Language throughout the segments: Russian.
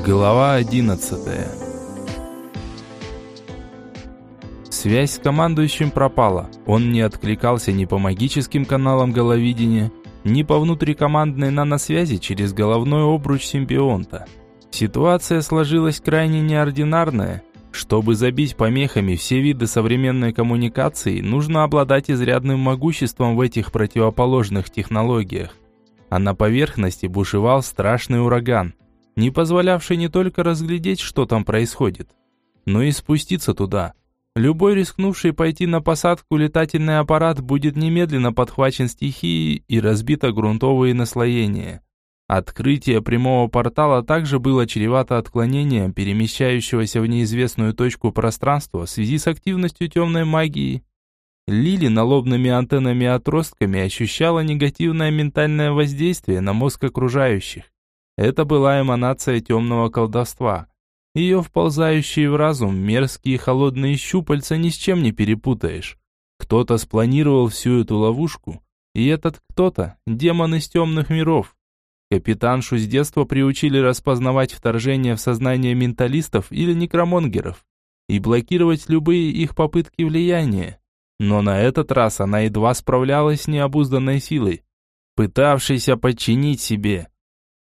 Глава 11 Связь с командующим пропала. Он не откликался ни по магическим каналам головидения, ни по внутрикомандной наносвязи через головной обруч симбионта. Ситуация сложилась крайне неординарная. Чтобы забить помехами все виды современной коммуникации, нужно обладать изрядным могуществом в этих противоположных технологиях. А на поверхности бушевал страшный ураган, не позволявший не только разглядеть, что там происходит, но и спуститься туда. Любой рискнувший пойти на посадку летательный аппарат будет немедленно подхвачен стихией и разбито грунтовые наслоения. Открытие прямого портала также было чревато отклонением перемещающегося в неизвестную точку пространства в связи с активностью темной магии. Лили налобными антеннами-отростками ощущала негативное ментальное воздействие на мозг окружающих. Это была эманация темного колдовства. Ее вползающие в разум мерзкие холодные щупальца ни с чем не перепутаешь. Кто-то спланировал всю эту ловушку, и этот кто-то – демон из темных миров. Капитаншу с детства приучили распознавать вторжение в сознание менталистов или некромонгеров и блокировать любые их попытки влияния. Но на этот раз она едва справлялась с необузданной силой, пытавшейся подчинить себе.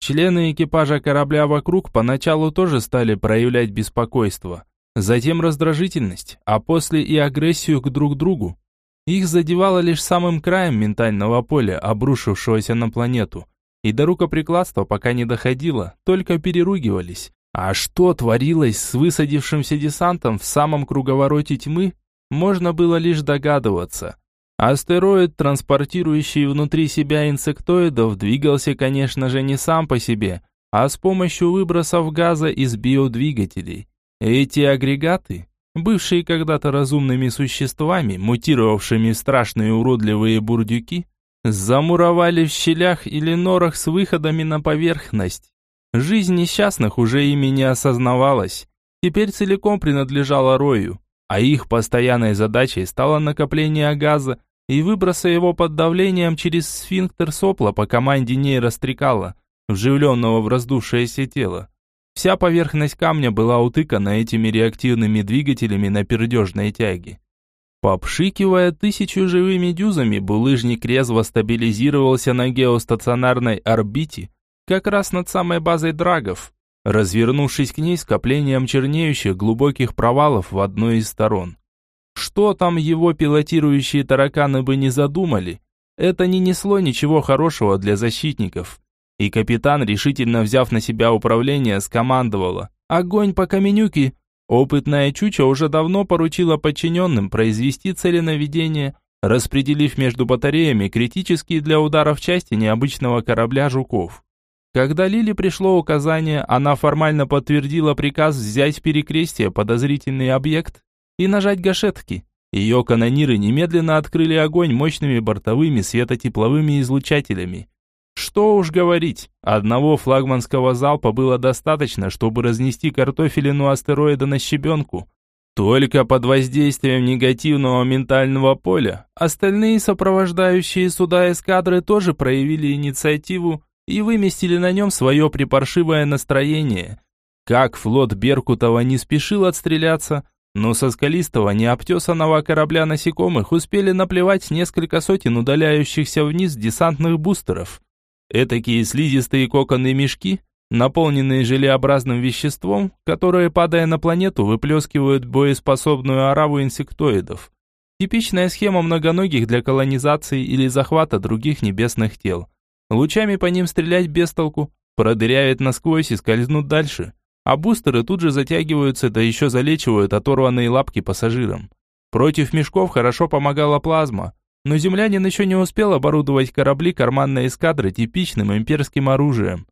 Члены экипажа корабля вокруг поначалу тоже стали проявлять беспокойство, затем раздражительность, а после и агрессию к друг другу. Их задевало лишь самым краем ментального поля, обрушившегося на планету – и до рукоприкладства пока не доходило, только переругивались. А что творилось с высадившимся десантом в самом круговороте тьмы, можно было лишь догадываться. Астероид, транспортирующий внутри себя инсектоидов, двигался, конечно же, не сам по себе, а с помощью выбросов газа из биодвигателей. Эти агрегаты, бывшие когда-то разумными существами, мутировавшими в страшные уродливые бурдюки, Замуровали в щелях или норах с выходами на поверхность. Жизнь несчастных уже ими не осознавалась. Теперь целиком принадлежала Рою, а их постоянной задачей стало накопление газа и выброса его под давлением через сфинктер сопла по команде нейрострекала, вживленного в раздувшееся тело. Вся поверхность камня была утыкана этими реактивными двигателями на пердежной тяге. Попшикивая тысячу живыми дюзами, булыжник резво стабилизировался на геостационарной орбите, как раз над самой базой драгов, развернувшись к ней скоплением чернеющих глубоких провалов в одной из сторон. Что там его пилотирующие тараканы бы не задумали, это не несло ничего хорошего для защитников. И капитан, решительно взяв на себя управление, скомандовала «Огонь по каменюке!» Опытная Чуча уже давно поручила подчиненным произвести целенаведение, распределив между батареями критические для ударов части необычного корабля «Жуков». Когда Лили пришло указание, она формально подтвердила приказ взять в перекрестие подозрительный объект и нажать гашетки. Ее канониры немедленно открыли огонь мощными бортовыми светотепловыми излучателями. Что уж говорить, одного флагманского залпа было достаточно, чтобы разнести картофелину астероида на щебенку. Только под воздействием негативного ментального поля остальные сопровождающие суда эскадры тоже проявили инициативу и выместили на нем свое припаршивое настроение. Как флот Беркутова не спешил отстреляться, но со скалистого необтесанного корабля насекомых успели наплевать несколько сотен удаляющихся вниз десантных бустеров – Этакие слизистые коконные мешки, наполненные желеобразным веществом, которые, падая на планету, выплескивают боеспособную ораву инсектоидов. Типичная схема многоногих для колонизации или захвата других небесных тел. Лучами по ним стрелять без толку, продырявят насквозь и скользнут дальше. А бустеры тут же затягиваются, да еще залечивают оторванные лапки пассажирам. Против мешков хорошо помогала плазма, но землянин еще не успел оборудовать корабли карманной эскадры типичным имперским оружием.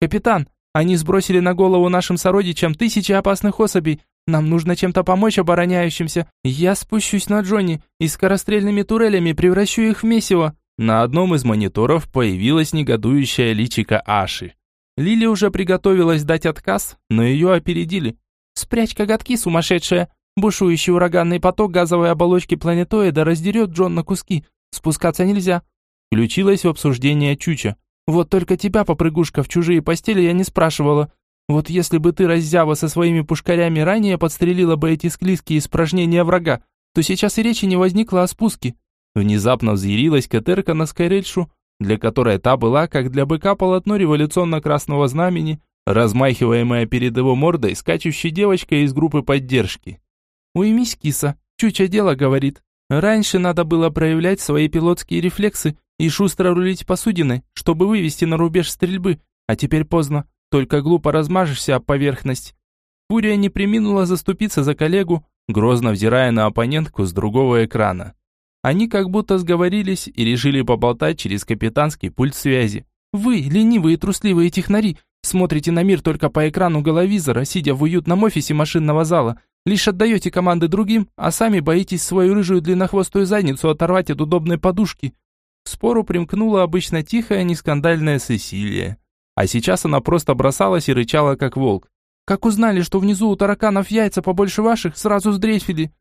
«Капитан, они сбросили на голову нашим сородичам тысячи опасных особей. Нам нужно чем-то помочь обороняющимся. Я спущусь на Джонни и скорострельными турелями превращу их в месиво». На одном из мониторов появилась негодующая личика Аши. Лили уже приготовилась дать отказ, но ее опередили. «Спрячь коготки, сумасшедшая! Бушующий ураганный поток газовой оболочки планетоида раздерет Джон на куски. Спускаться нельзя. Включилась в обсуждение Чуча. Вот только тебя, попрыгушка, в чужие постели я не спрашивала. Вот если бы ты, раззява, со своими пушкарями ранее подстрелила бы эти склизкие испражнения врага, то сейчас и речи не возникло о спуске». Внезапно взъярилась Катерка на Скайрельшу, для которой та была, как для быка, полотно революционно-красного знамени, размахиваемая перед его мордой скачущей девочкой из группы поддержки. «Уймись, киса, чуча дело говорит. Раньше надо было проявлять свои пилотские рефлексы и шустро рулить посудиной, чтобы вывести на рубеж стрельбы, а теперь поздно, только глупо размажешься об поверхность». Фурия не приминула заступиться за коллегу, грозно взирая на оппонентку с другого экрана. Они как будто сговорились и решили поболтать через капитанский пульт связи. «Вы, ленивые трусливые технари, смотрите на мир только по экрану головизора, сидя в уютном офисе машинного зала, лишь отдаете команды другим, а сами боитесь свою рыжую длиннохвостую задницу оторвать от удобной подушки». К спору примкнула обычно тихая, нескандальная Сесилия. А сейчас она просто бросалась и рычала, как волк. «Как узнали, что внизу у тараканов яйца побольше ваших, сразу сдрейфили?»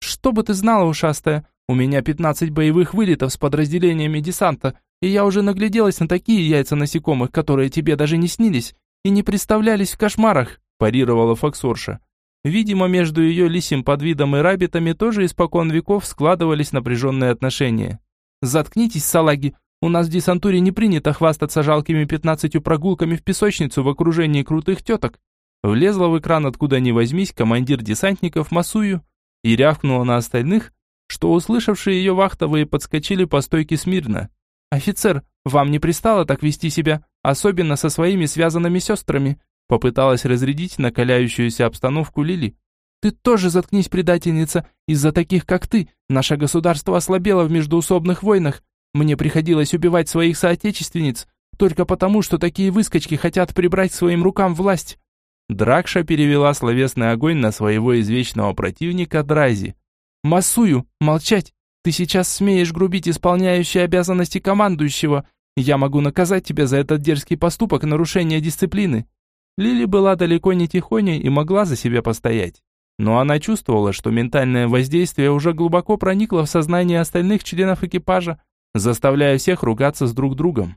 «Что бы ты знала, ушастая? У меня 15 боевых вылетов с подразделениями десанта, и я уже нагляделась на такие яйца насекомых, которые тебе даже не снились и не представлялись в кошмарах», парировала Фоксорша. Видимо, между ее лисим подвидом и рабитами тоже испокон веков складывались напряженные отношения. «Заткнитесь, салаги, у нас в десантуре не принято хвастаться жалкими пятнадцатью прогулками в песочницу в окружении крутых теток». Влезла в экран откуда ни возьмись командир десантников Масую и рявкнула на остальных, что услышавшие ее вахтовые подскочили по стойке смирно. «Офицер, вам не пристало так вести себя, особенно со своими связанными сестрами», попыталась разрядить накаляющуюся обстановку Лили. «Ты тоже заткнись, предательница, из-за таких, как ты, наше государство ослабело в междуусобных войнах. Мне приходилось убивать своих соотечественниц, только потому, что такие выскочки хотят прибрать к своим рукам власть». Дракша перевела словесный огонь на своего извечного противника Дрази. «Массую! Молчать! Ты сейчас смеешь грубить исполняющие обязанности командующего. Я могу наказать тебя за этот дерзкий поступок нарушения дисциплины». Лили была далеко не тихоней и могла за себя постоять. Но она чувствовала, что ментальное воздействие уже глубоко проникло в сознание остальных членов экипажа, заставляя всех ругаться с друг другом.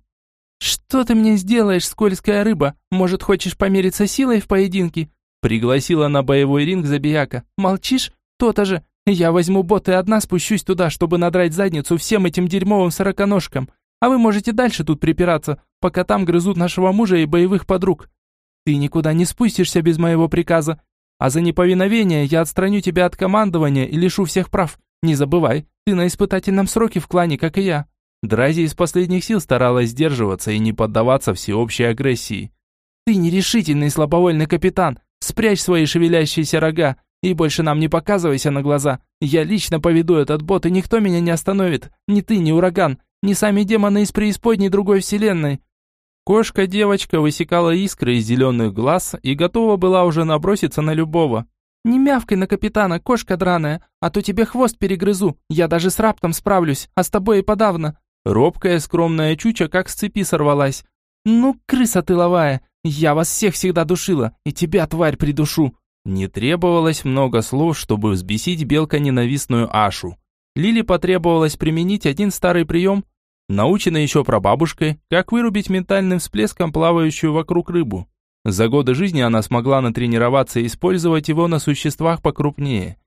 «Что ты мне сделаешь, скользкая рыба? Может, хочешь помериться силой в поединке?» Пригласила на боевой ринг Забияка. «Молчишь? То-то же. Я возьму бот и одна спущусь туда, чтобы надрать задницу всем этим дерьмовым сороконожкам. А вы можете дальше тут припираться, пока там грызут нашего мужа и боевых подруг. Ты никуда не спустишься без моего приказа. А за неповиновение я отстраню тебя от командования и лишу всех прав. Не забывай, ты на испытательном сроке в клане, как и я». Дрази из последних сил старалась сдерживаться и не поддаваться всеобщей агрессии. «Ты нерешительный слабовольный капитан. Спрячь свои шевелящиеся рога. И больше нам не показывайся на глаза. Я лично поведу этот бот, и никто меня не остановит. Ни ты, ни ураган, ни сами демоны из преисподней другой вселенной». Кошка-девочка высекала искры из зеленых глаз и готова была уже наброситься на любого. «Не мявкай на капитана, кошка драная, а то тебе хвост перегрызу. Я даже с раптом справлюсь, а с тобой и подавно». Робкая скромная чуча как с цепи сорвалась. «Ну, крыса тыловая, я вас всех всегда душила, и тебя, тварь, придушу. Не требовалось много слов, чтобы взбесить белка ненавистную Ашу. Лили потребовалось применить один старый прием, наученный еще прабабушкой, как вырубить ментальным всплеском плавающую вокруг рыбу. За годы жизни она смогла натренироваться и использовать его на существах покрупнее.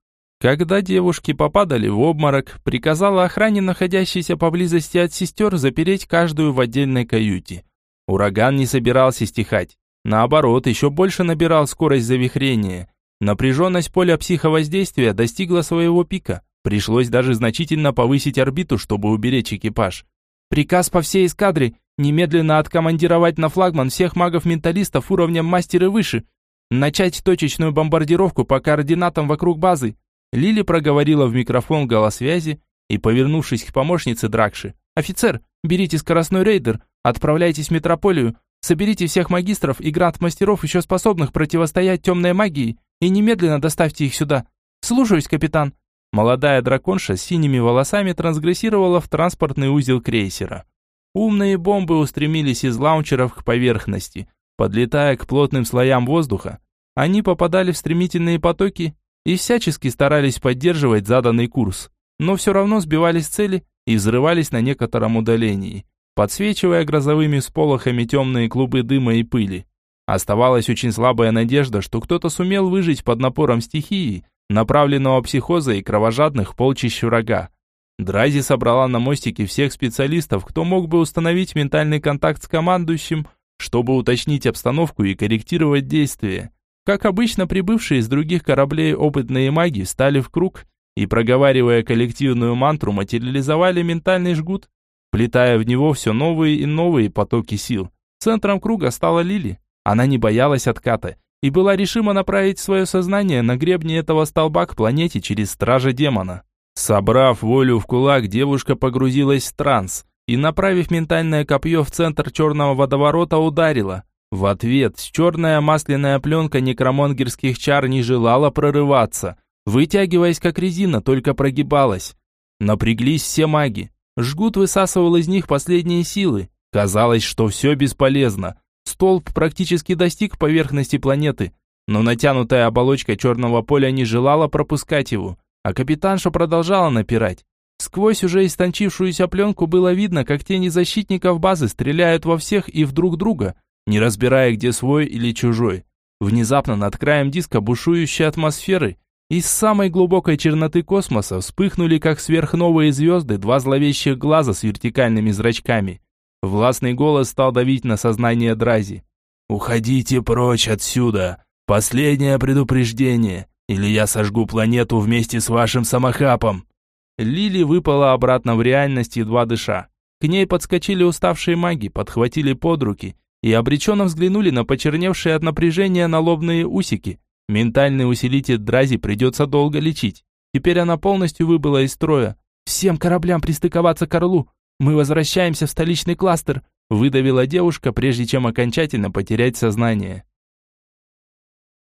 Когда девушки попадали в обморок, приказала охране, находящейся поблизости от сестер, запереть каждую в отдельной каюте. Ураган не собирался стихать. Наоборот, еще больше набирал скорость завихрения. Напряженность поля психовоздействия достигла своего пика. Пришлось даже значительно повысить орбиту, чтобы уберечь экипаж. Приказ по всей эскадре немедленно откомандировать на флагман всех магов-менталистов уровнем мастер и выше. Начать точечную бомбардировку по координатам вокруг базы. Лили проговорила в микрофон голосвязи и, повернувшись к помощнице Дракши, «Офицер, берите скоростной рейдер, отправляйтесь в метрополию, Соберите всех магистров и гранд-мастеров, еще способных противостоять темной магии, и немедленно доставьте их сюда. Слушаюсь, капитан». Молодая драконша с синими волосами трансгрессировала в транспортный узел крейсера. Умные бомбы устремились из лаунчеров к поверхности. Подлетая к плотным слоям воздуха, они попадали в стремительные потоки и всячески старались поддерживать заданный курс, но все равно сбивались с цели и взрывались на некотором удалении подсвечивая грозовыми сполохами темные клубы дыма и пыли. Оставалась очень слабая надежда, что кто-то сумел выжить под напором стихии, направленного психоза и кровожадных полчищ врага. Дрази собрала на мостике всех специалистов, кто мог бы установить ментальный контакт с командующим, чтобы уточнить обстановку и корректировать действия. Как обычно, прибывшие из других кораблей опытные маги стали в круг и, проговаривая коллективную мантру, материализовали ментальный жгут, плетая в него все новые и новые потоки сил. Центром круга стала Лили. Она не боялась отката и была решима направить свое сознание на гребне этого столба к планете через стража демона. Собрав волю в кулак, девушка погрузилась в транс и, направив ментальное копье в центр черного водоворота, ударила. В ответ черная масляная пленка некромонгерских чар не желала прорываться, вытягиваясь как резина, только прогибалась. Напряглись все маги. Жгут высасывал из них последние силы. Казалось, что все бесполезно. Столб практически достиг поверхности планеты, но натянутая оболочка черного поля не желала пропускать его, а капитанша продолжала напирать. Сквозь уже истончившуюся пленку было видно, как тени защитников базы стреляют во всех и в друг друга, не разбирая, где свой или чужой. Внезапно над краем диска бушующей атмосферы из самой глубокой черноты космоса вспыхнули, как сверхновые звезды, два зловещих глаза с вертикальными зрачками. Властный голос стал давить на сознание Дрази. «Уходите прочь отсюда! Последнее предупреждение, или я сожгу планету вместе с вашим самохапом!» Лили выпала обратно в реальность, едва дыша. К ней подскочили уставшие маги, подхватили под руки и обреченно взглянули на почерневшие от напряжения налобные усики. Ментальный усилитель Дрази придется долго лечить. Теперь она полностью выбыла из строя. «Всем кораблям пристыковаться к Орлу! Мы возвращаемся в столичный кластер», выдавила девушка, прежде чем окончательно потерять сознание.